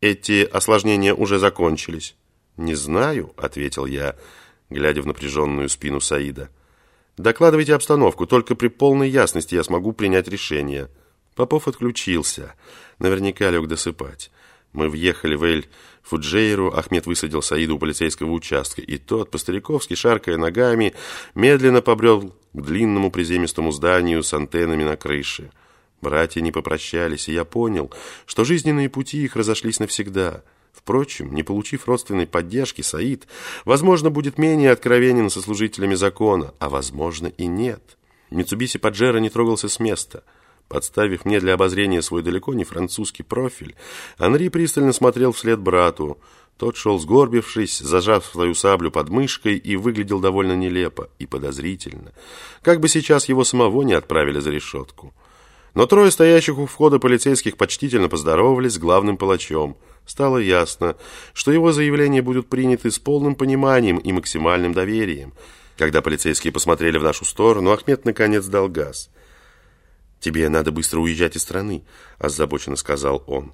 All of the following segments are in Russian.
Эти осложнения уже закончились. «Не знаю», — ответил я, глядя в напряженную спину Саида. «Докладывайте обстановку, только при полной ясности я смогу принять решение». Попов отключился. Наверняка лег досыпать. Мы въехали в Эль-Фуджейру, Ахмед высадил Саида у полицейского участка, и тот, по-стариковски, шаркая ногами, медленно побрел к длинному приземистому зданию с антеннами на крыше. Братья не попрощались, и я понял, что жизненные пути их разошлись навсегда — Впрочем, не получив родственной поддержки, Саид, возможно, будет менее откровенен со служителями закона, а возможно и нет. Митсубиси Паджеро не трогался с места. Подставив мне для обозрения свой далеко не французский профиль, Анри пристально смотрел вслед брату. Тот шел сгорбившись, зажав свою саблю под мышкой и выглядел довольно нелепо и подозрительно. Как бы сейчас его самого не отправили за решетку. Но трое стоящих у входа полицейских почтительно поздоровались с главным палачом – стало ясно, что его заявления будут приняты с полным пониманием и максимальным доверием. Когда полицейские посмотрели в нашу сторону, Ахмед наконец дал газ. «Тебе надо быстро уезжать из страны», – озабоченно сказал он.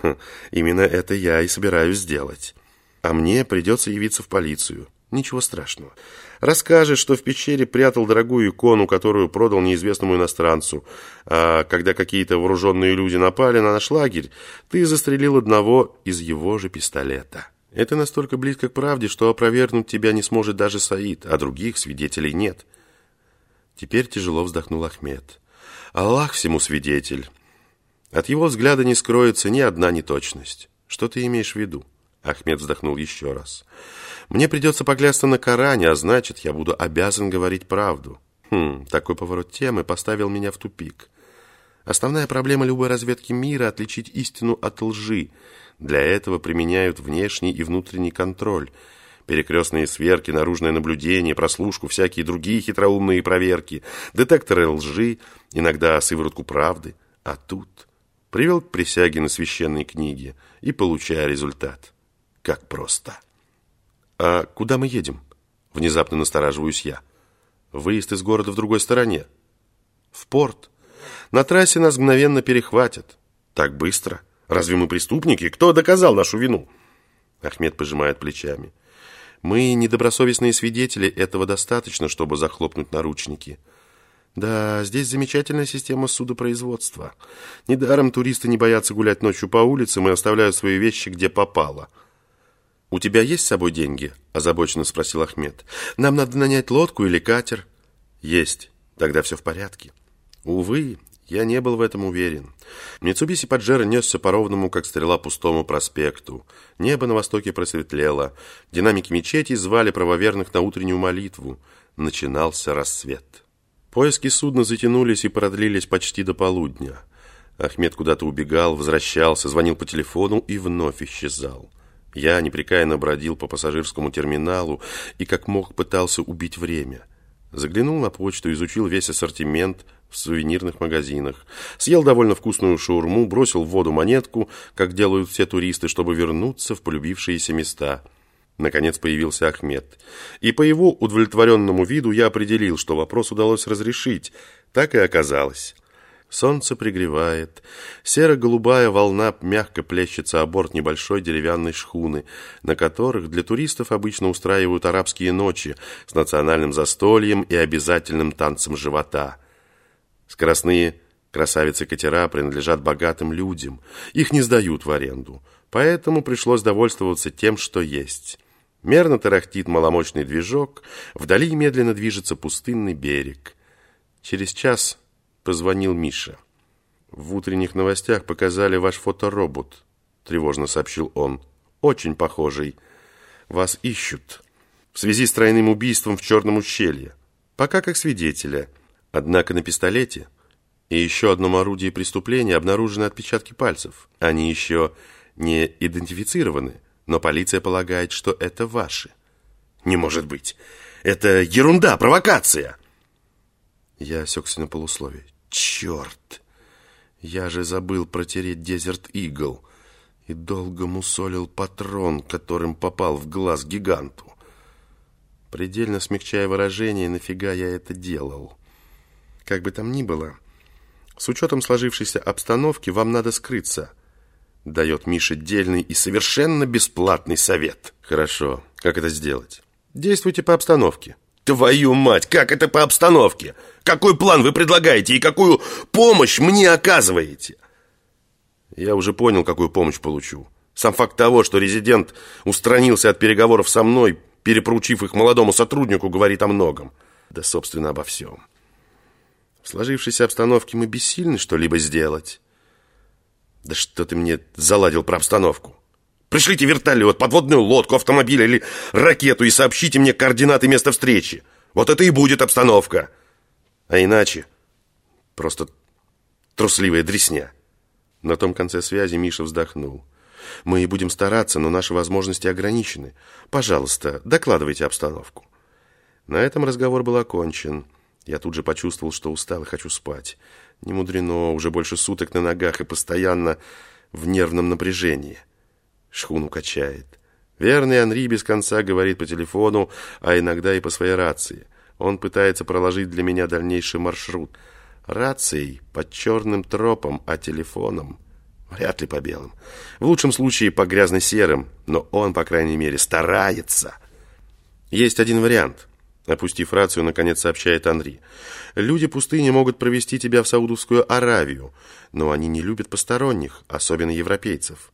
«Хм, «Именно это я и собираюсь сделать. А мне придется явиться в полицию». Ничего страшного. Расскажешь, что в пещере прятал дорогую икону, которую продал неизвестному иностранцу. А когда какие-то вооруженные люди напали на наш лагерь, ты застрелил одного из его же пистолета. Это настолько близко к правде, что опровергнуть тебя не сможет даже Саид, а других свидетелей нет. Теперь тяжело вздохнул Ахмед. Аллах всему свидетель. От его взгляда не скроется ни одна неточность. Что ты имеешь в виду? Ахмед вздохнул еще раз. Мне придется поклясться на Коране, а значит, я буду обязан говорить правду. Хм, такой поворот темы поставил меня в тупик. Основная проблема любой разведки мира – отличить истину от лжи. Для этого применяют внешний и внутренний контроль. Перекрестные сверки, наружное наблюдение, прослушку, всякие другие хитроумные проверки, детекторы лжи, иногда сыворотку правды. А тут привел к присяге на священной книге и получая результат. Как просто. «А куда мы едем?» Внезапно настораживаюсь я. «Выезд из города в другой стороне». «В порт. На трассе нас мгновенно перехватят». «Так быстро? Разве мы преступники? Кто доказал нашу вину?» Ахмед пожимает плечами. «Мы недобросовестные свидетели, этого достаточно, чтобы захлопнуть наручники». Да, здесь замечательная система судопроизводства. Недаром туристы не боятся гулять ночью по улицам и оставляют свои вещи где попало. «У тебя есть с собой деньги?» – озабоченно спросил Ахмед. «Нам надо нанять лодку или катер?» «Есть. Тогда все в порядке». Увы, я не был в этом уверен. Митсубиси Паджеро несся по ровному, как стрела, пустому проспекту. Небо на востоке просветлело. Динамики мечети звали правоверных на утреннюю молитву. Начинался рассвет. Поиски судна затянулись и продлились почти до полудня. Ахмед куда-то убегал, возвращался, звонил по телефону и вновь исчезал. Я непрекаянно бродил по пассажирскому терминалу и как мог пытался убить время. Заглянул на почту, изучил весь ассортимент в сувенирных магазинах. Съел довольно вкусную шаурму, бросил в воду монетку, как делают все туристы, чтобы вернуться в полюбившиеся места. Наконец появился Ахмед. И по его удовлетворенному виду я определил, что вопрос удалось разрешить. Так и оказалось. Солнце пригревает. Серо-голубая волна мягко плещется о борт небольшой деревянной шхуны, на которых для туристов обычно устраивают арабские ночи с национальным застольем и обязательным танцем живота. Скоростные красавицы-катера принадлежат богатым людям. Их не сдают в аренду. Поэтому пришлось довольствоваться тем, что есть. Мерно тарахтит маломощный движок, вдали медленно движется пустынный берег. Через час позвонил Миша. «В утренних новостях показали ваш фоторобот», – тревожно сообщил он. «Очень похожий. Вас ищут. В связи с тройным убийством в Черном ущелье. Пока как свидетеля. Однако на пистолете и еще одном орудии преступления обнаружены отпечатки пальцев. Они еще не идентифицированы, но полиция полагает, что это ваши». «Не может быть! Это ерунда, провокация!» Я осекся на полусловие. Черт! Я же забыл протереть Дезерт Игл и долго мусолил патрон, которым попал в глаз гиганту. Предельно смягчая выражение, нафига я это делал. Как бы там ни было, с учетом сложившейся обстановки вам надо скрыться. Дает Миша дельный и совершенно бесплатный совет. Хорошо, как это сделать? Действуйте по обстановке. Твою мать, как это по обстановке? Какой план вы предлагаете и какую помощь мне оказываете? Я уже понял, какую помощь получу. Сам факт того, что резидент устранился от переговоров со мной, перепоручив их молодому сотруднику, говорит о многом. Да, собственно, обо всем. В сложившейся обстановке мы бессильны что-либо сделать. Да что ты мне заладил про обстановку? Пришлите вертолет, подводную лодку, автомобиль или ракету и сообщите мне координаты места встречи. Вот это и будет обстановка. А иначе просто трусливая дресня. На том конце связи Миша вздохнул. Мы и будем стараться, но наши возможности ограничены. Пожалуйста, докладывайте обстановку. На этом разговор был окончен. Я тут же почувствовал, что устал и хочу спать. Не мудрено, уже больше суток на ногах и постоянно в нервном напряжении. Шхуну качает. Верный Анри без конца говорит по телефону, а иногда и по своей рации. Он пытается проложить для меня дальнейший маршрут. Рацией под черным тропом, а телефоном вряд ли по белым. В лучшем случае по грязно-серым, но он, по крайней мере, старается. Есть один вариант. Опустив рацию, наконец сообщает Анри. Люди пустыни могут провести тебя в Саудовскую Аравию, но они не любят посторонних, особенно европейцев.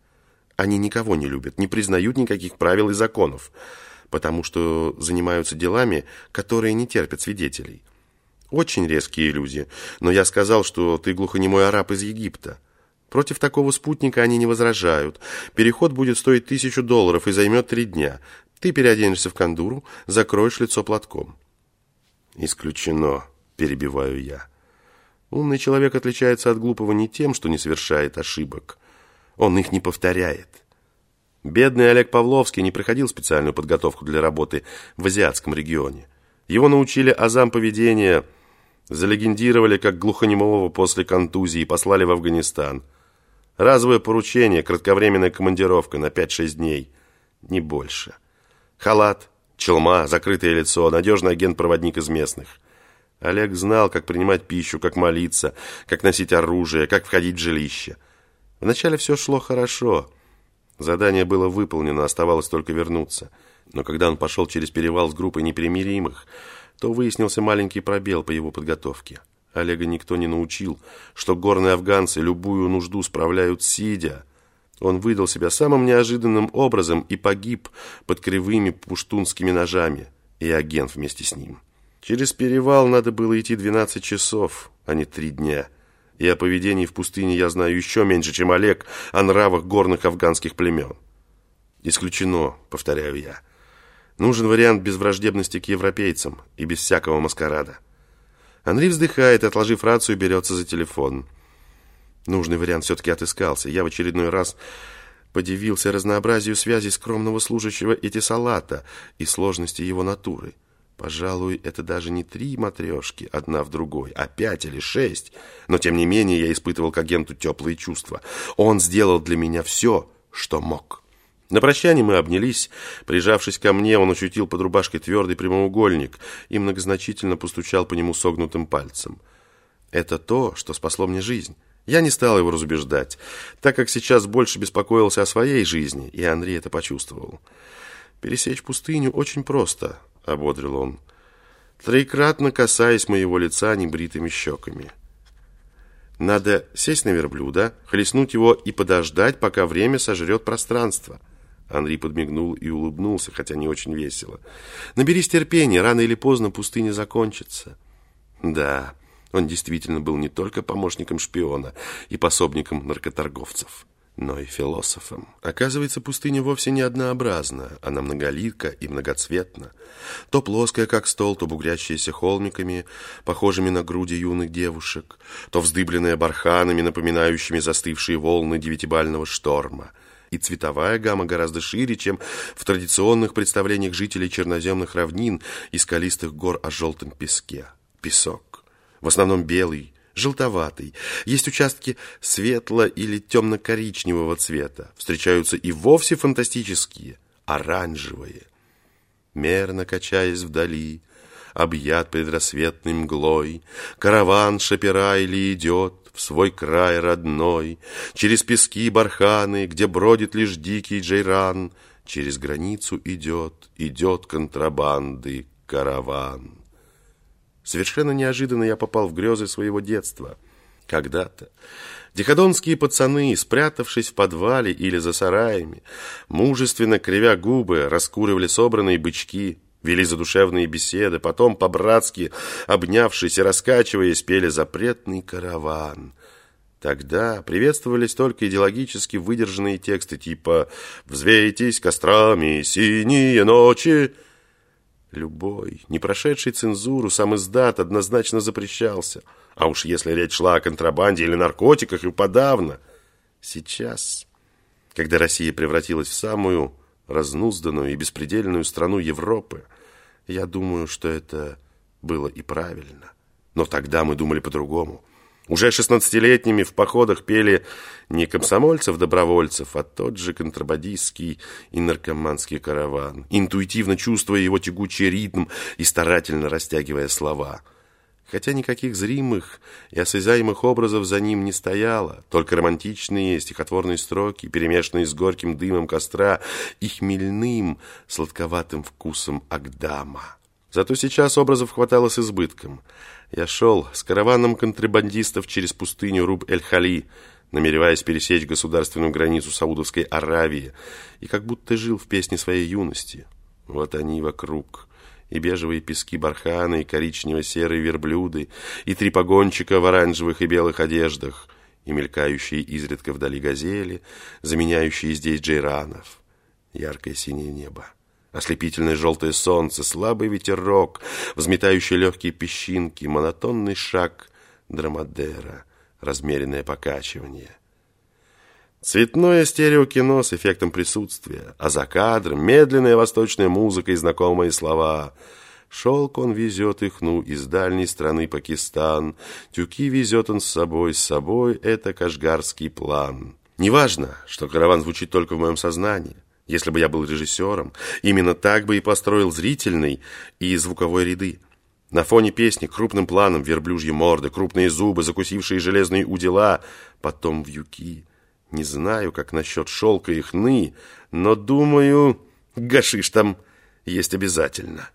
Они никого не любят, не признают никаких правил и законов, потому что занимаются делами, которые не терпят свидетелей. Очень резкие люди, но я сказал, что ты глухонемой араб из Египта. Против такого спутника они не возражают. Переход будет стоить тысячу долларов и займет три дня. Ты переоденешься в кондуру, закроешь лицо платком. Исключено, перебиваю я. Умный человек отличается от глупого не тем, что не совершает ошибок, он их не повторяет. Бедный Олег Павловский не проходил специальную подготовку для работы в азиатском регионе. Его научили азам поведения, залегендировали как глухонемого после контузии и послали в Афганистан. Разовое поручение, кратковременная командировка на 5-6 дней, не больше. Халат, челма, закрытое лицо, надежный агент-проводник из местных. Олег знал, как принимать пищу, как молиться, как носить оружие, как входить в жилище. Вначале все шло хорошо. Задание было выполнено, оставалось только вернуться. Но когда он пошел через перевал с группой непримиримых, то выяснился маленький пробел по его подготовке. Олега никто не научил, что горные афганцы любую нужду справляют сидя. Он выдал себя самым неожиданным образом и погиб под кривыми пуштунскими ножами, и агент вместе с ним. Через перевал надо было идти 12 часов, а не три дня. И о поведении в пустыне я знаю еще меньше, чем Олег о нравах горных афганских племен. Исключено, повторяю я. Нужен вариант без враждебности к европейцам и без всякого маскарада. Андрей вздыхает, отложив рацию, берется за телефон. Нужный вариант все-таки отыскался. Я в очередной раз подивился разнообразию связей скромного служащего Этисалата и сложности его натуры. Пожалуй, это даже не три матрешки, одна в другой, а пять или шесть. Но, тем не менее, я испытывал к агенту теплые чувства. Он сделал для меня все, что мог. На прощание мы обнялись. Прижавшись ко мне, он ощутил под рубашкой твердый прямоугольник и многозначительно постучал по нему согнутым пальцем. Это то, что спасло мне жизнь. Я не стал его разубеждать, так как сейчас больше беспокоился о своей жизни, и Андрей это почувствовал. Пересечь пустыню очень просто —— ободрил он, троекратно касаясь моего лица небритыми щеками. «Надо сесть на верблюда, хлестнуть его и подождать, пока время сожрет пространство». Андрей подмигнул и улыбнулся, хотя не очень весело. «Наберись терпения, рано или поздно пустыня закончится». Да, он действительно был не только помощником шпиона и пособником наркоторговцев но и философом. Оказывается, пустыня вовсе не однообразна, она многолика и многоцветна. То плоская, как стол, то бугрящаяся холмиками, похожими на груди юных девушек, то вздыбленная барханами, напоминающими застывшие волны девятибального шторма. И цветовая гамма гораздо шире, чем в традиционных представлениях жителей черноземных равнин и скалистых гор о желтом песке. Песок. В основном белый, желтоватый. Есть участки светло- или темно-коричневого цвета. Встречаются и вовсе фантастические, оранжевые. Мерно качаясь вдали, объят предрассветной мглой, караван шапира или идет, в свой край родной, Через пески и барханы, где бродит лишь дикий джейран, Через границу идет, идет контрабанды караван. Совершенно неожиданно я попал в грезы своего детства. Когда-то Диходонские пацаны, спрятавшись в подвале или за сараями, мужественно кривя губы, раскуривали собранные бычки, вели задушевные беседы, потом по-братски, обнявшись и раскачиваясь, пели запретный караван. Тогда приветствовались только идеологически выдержанные тексты типа «Взвейтесь кострами, синие ночи», Любой, не прошедший цензуру, сам издат однозначно запрещался. А уж если речь шла о контрабанде или наркотиках, и подавно. Сейчас, когда Россия превратилась в самую разнузданную и беспредельную страну Европы, я думаю, что это было и правильно. Но тогда мы думали по-другому. Уже шестнадцатилетними в походах пели не комсомольцев-добровольцев, а тот же контрабандистский и наркоманский караван, интуитивно чувствуя его тягучий ритм и старательно растягивая слова. Хотя никаких зримых и осязаемых образов за ним не стояло, только романтичные стихотворные строки, перемешанные с горьким дымом костра и хмельным сладковатым вкусом Агдама. Зато сейчас образов хватало с избытком – я шел с караваном контрабандистов через пустыню Руб-эль-Хали, намереваясь пересечь государственную границу Саудовской Аравии, и как будто жил в песне своей юности. Вот они вокруг, и бежевые пески бархана, и коричнево-серые верблюды, и три погончика в оранжевых и белых одеждах, и мелькающие изредка вдали газели, заменяющие здесь джейранов. Яркое синее небо. Ослепительное желтое солнце, слабый ветерок, взметающий легкие песчинки, монотонный шаг драмадера, размеренное покачивание. Цветное стереокино с эффектом присутствия, а за кадром медленная восточная музыка и знакомые слова. Шелк он везет их, ну, из дальней страны Пакистан, тюки везет он с собой, с собой это кашгарский план. Неважно, что караван звучит только в моем сознании. Если бы я был режиссером, именно так бы и построил зрительный и звуковой ряды. На фоне песни крупным планом верблюжьи морды, крупные зубы, закусившие железные удила, потом вьюки. Не знаю, как насчет шелка и хны, но думаю, гашиш там есть обязательно.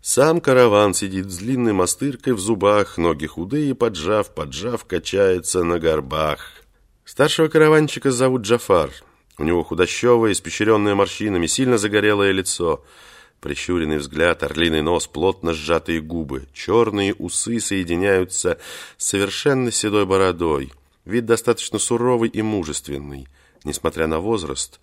Сам караван сидит с длинной мастыркой в зубах, ноги худые, поджав, поджав, качается на горбах. Старшего караванчика зовут Джафар. У него худощевое, испещренное морщинами, сильно загорелое лицо, прищуренный взгляд, орлиный нос, плотно сжатые губы, черные усы соединяются с совершенно седой бородой. Вид достаточно суровый и мужественный. Несмотря на возраст,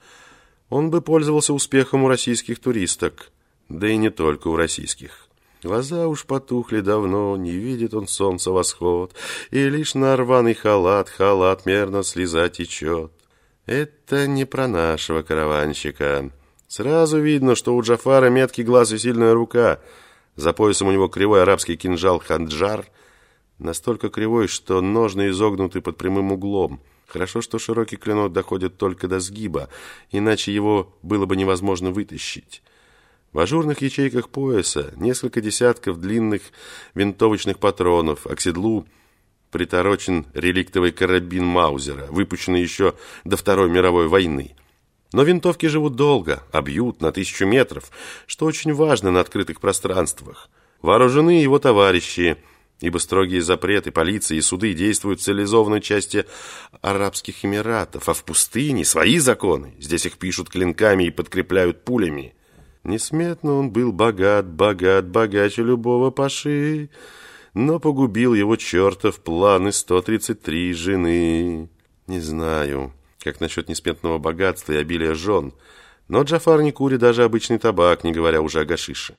он бы пользовался успехом у российских туристок, да и не только у российских. Глаза уж потухли давно, не видит он солнца восход, и лишь на рваный халат, халат мерно слеза течет. Это не про нашего караванщика. Сразу видно, что у Джафара меткий глаз и сильная рука. За поясом у него кривой арабский кинжал ханджар, настолько кривой, что ножны изогнуты под прямым углом. Хорошо, что широкий клинок доходит только до сгиба, иначе его было бы невозможно вытащить. В ажурных ячейках пояса несколько десятков длинных винтовочных патронов, а к седлу – приторочен реликтовый карабин Маузера, выпущенный еще до Второй мировой войны. Но винтовки живут долго, а бьют на тысячу метров, что очень важно на открытых пространствах. Вооружены его товарищи, ибо строгие запреты полиции и суды действуют в цивилизованной части Арабских Эмиратов, а в пустыне свои законы. Здесь их пишут клинками и подкрепляют пулями. Несметно он был богат, богат, богаче любого паши, но погубил его чертов планы 133 жены. Не знаю, как насчет несметного богатства и обилия жен, но Джафар не курит даже обычный табак, не говоря уже о гашише.